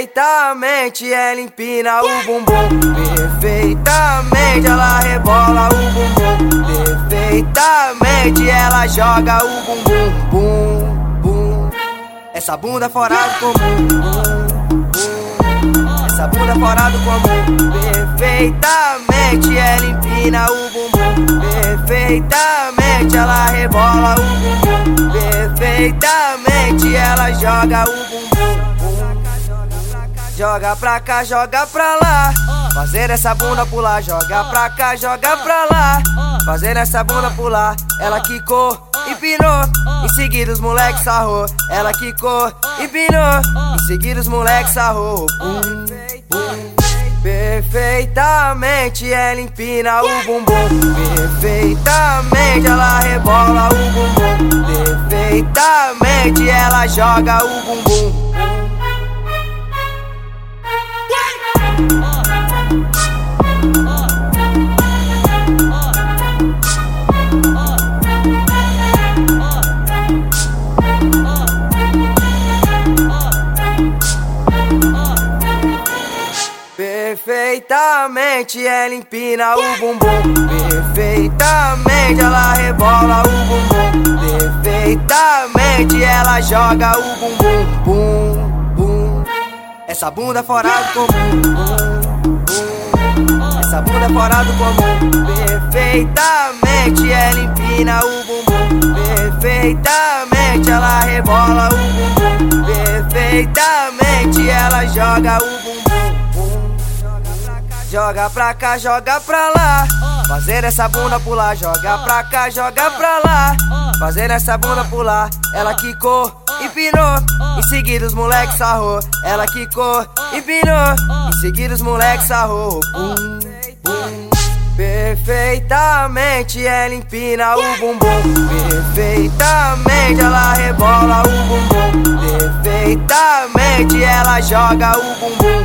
Perfeitamente ela empina o bumbum. Perfeitamente ela rebola o bumbum. Perfeitamente ela joga o bumbum. Bum, bum. Essa bunda fora do comum. Bum, bum. Essa bunda fora do comum. Perfeitamente ela empina o bumbum. Perfeitamente ela rebola o bumbum. Perfeitamente ela joga o bumbum. Joga pra cá, joga pra lá. Fazer essa bunda pular, joga pra cá, joga pra lá. Fazer essa bunda pular, ela quicou, empinou. Em seguida os moleques sarrou, ela quicou, empinou. Em seguida os moleques sarrou. Bum, bum. Perfeitamente ela empina o bumbum. Perfeitamente ela rebola o bumbum. Perfeitamente ela joga o bumbum. Perfeitamente ela empina o bumbum. Perfeitamente ela rebola o bumbum. Perfeitamente ela joga o bumbum. Bum. Essa bunda fora do comum. Essa bunda fora do comum. Perfeitamente ela empina o bumbum. Perfeitamente ela rebola o bumbum. Perfeitamente ela joga o bumbum. Joga pra cá, joga pra lá. Fazer essa bunda pular, joga pra cá, joga pra lá. Fazer essa bunda pular, ela quicou, empinou. Em seguida os moleques sarrou, ela quicou, empinou. Em seguida os moleques sarrou. Bum, bum. Perfeitamente ela empina o bumbum. Perfeitamente ela rebola o bumbum. Perfeitamente ela joga o bumbum.